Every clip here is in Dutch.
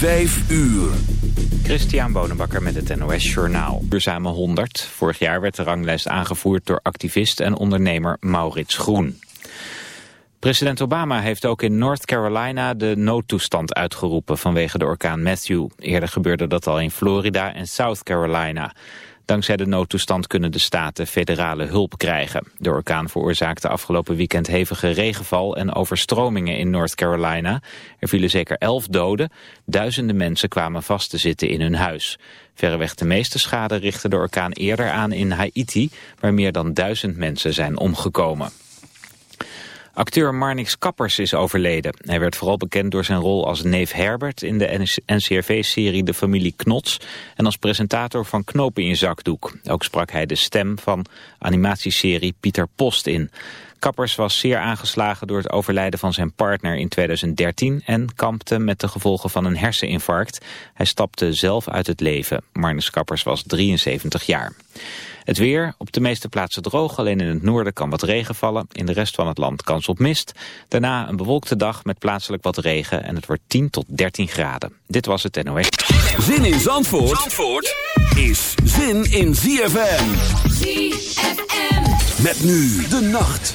Vijf uur. Christian Bonenbakker met het NOS Journaal. Duurzame 100. Vorig jaar werd de ranglijst aangevoerd door activist en ondernemer Maurits Groen. President Obama heeft ook in North Carolina de noodtoestand uitgeroepen vanwege de orkaan Matthew. Eerder gebeurde dat al in Florida en South Carolina. Dankzij de noodtoestand kunnen de staten federale hulp krijgen. De orkaan veroorzaakte afgelopen weekend hevige regenval en overstromingen in North Carolina. Er vielen zeker elf doden. Duizenden mensen kwamen vast te zitten in hun huis. Verreweg de meeste schade richtte de orkaan eerder aan in Haiti, waar meer dan duizend mensen zijn omgekomen. Acteur Marnix Kappers is overleden. Hij werd vooral bekend door zijn rol als neef Herbert in de NCRV-serie De Familie Knots en als presentator van Knopen in Zakdoek. Ook sprak hij de stem van animatieserie Pieter Post in. Kappers was zeer aangeslagen door het overlijden van zijn partner in 2013 en kampte met de gevolgen van een herseninfarct. Hij stapte zelf uit het leven. Marnix Kappers was 73 jaar. Het weer, op de meeste plaatsen droog, alleen in het noorden kan wat regen vallen. In de rest van het land kans op mist. Daarna een bewolkte dag met plaatselijk wat regen en het wordt 10 tot 13 graden. Dit was het NOS. Zin in Zandvoort, Zandvoort is zin in ZFM. ZFM. Met nu de nacht.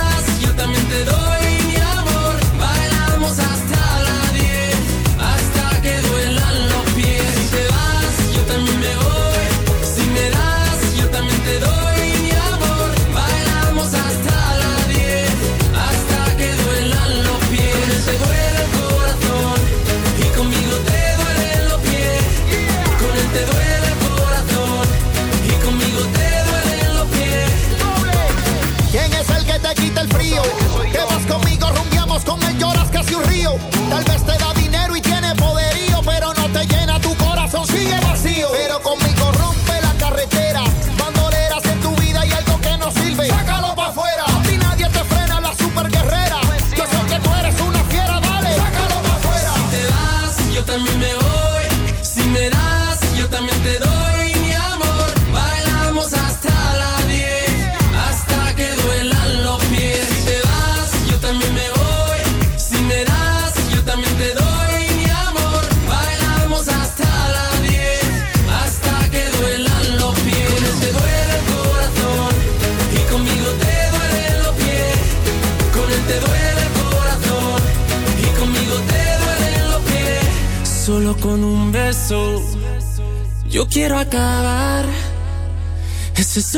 alrededor.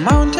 mountain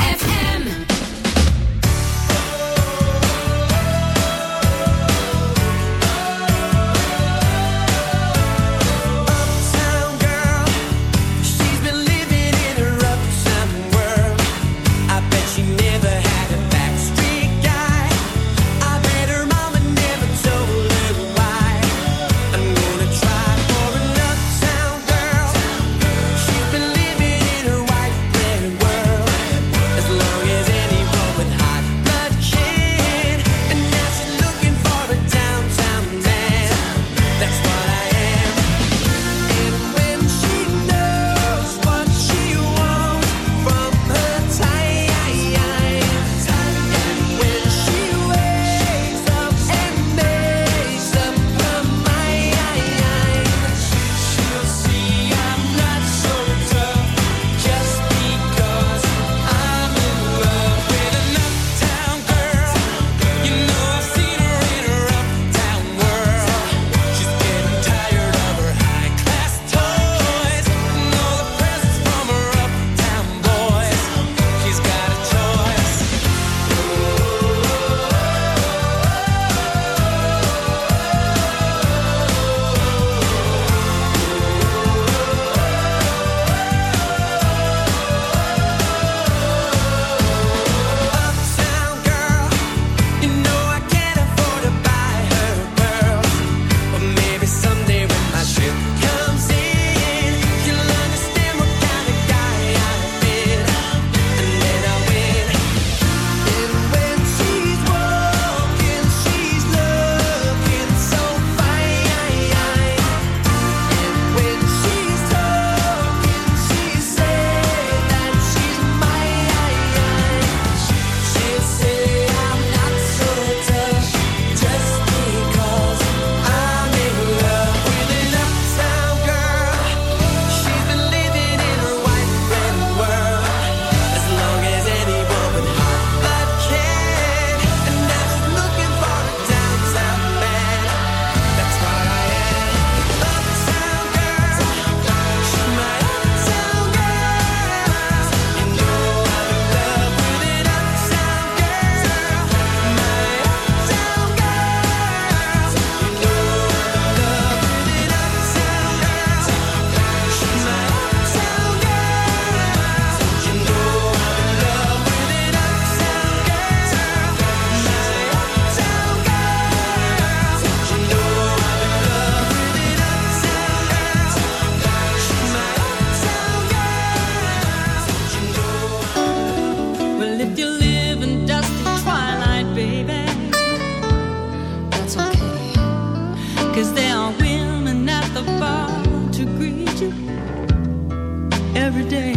every day.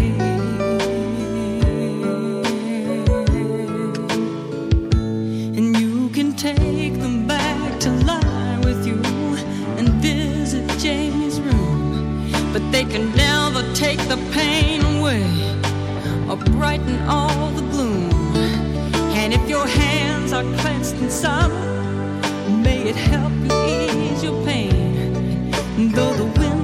And you can take them back to lie with you and visit Jamie's room. But they can never take the pain away or brighten all the gloom. And if your hands are clenched in sorrow, may it help you ease your pain. Though the wind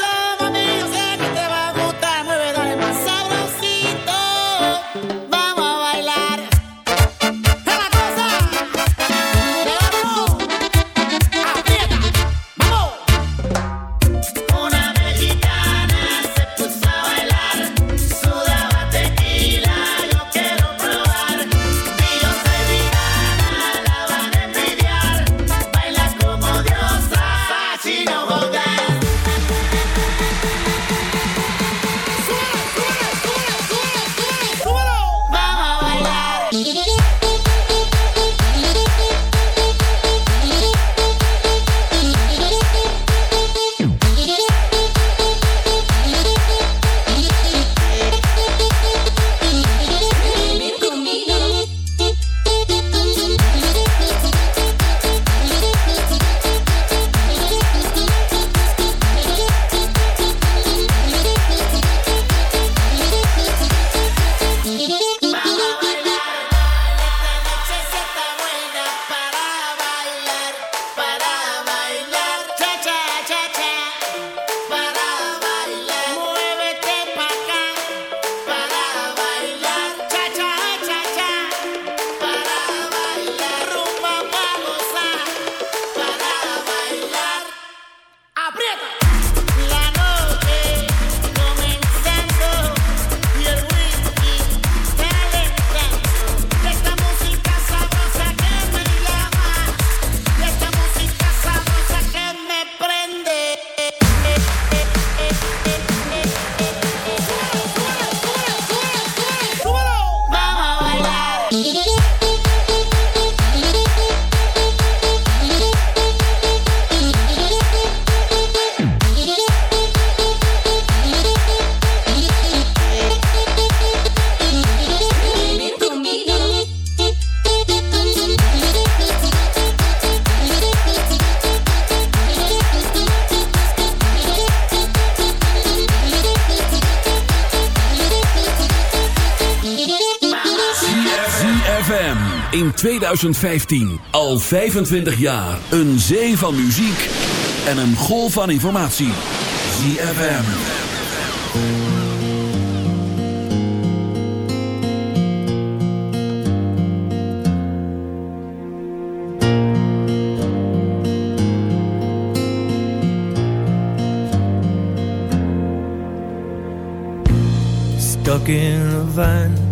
2015. Al 25 jaar. Een zee van muziek en een golf van informatie. ZFM. Stuck in a van.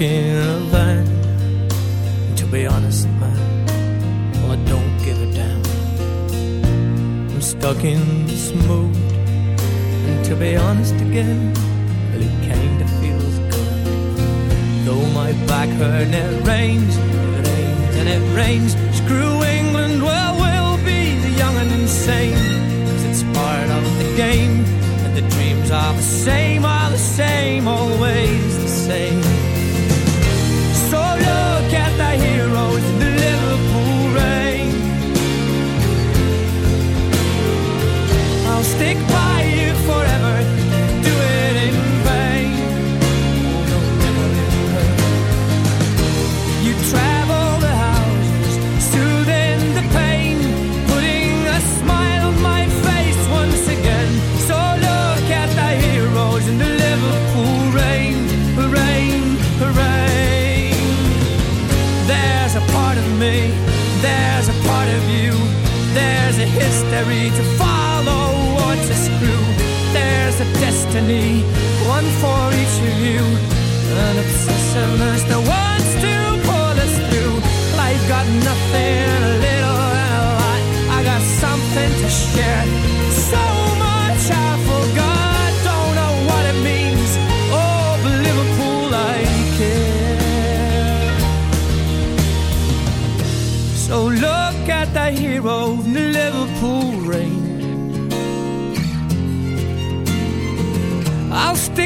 thinking about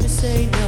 to say no.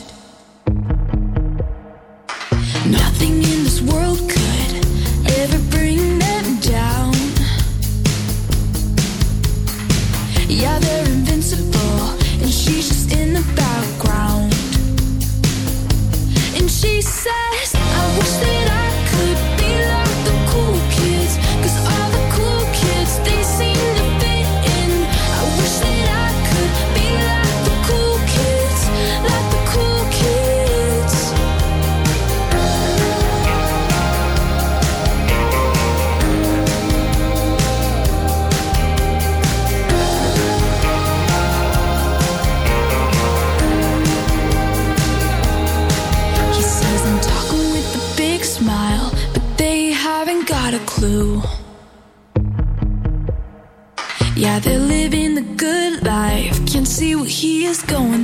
just going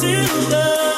to love.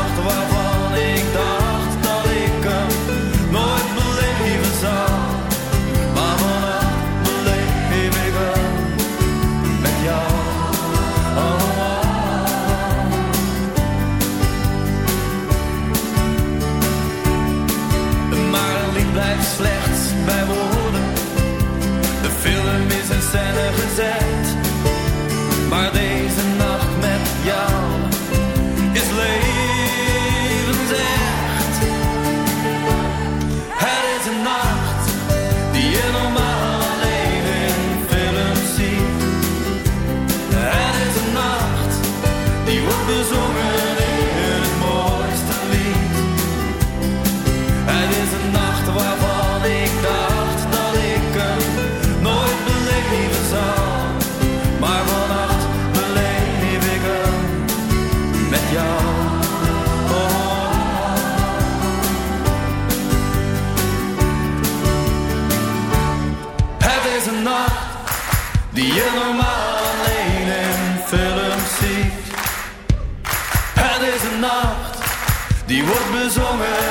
gezet. Maar deze nacht met jou is levensecht. Het is een nacht die je normaal alleen in films ziet. Het is een nacht die wordt bezongen normaal alleen in films ziet. Het is een nacht die wordt bezongen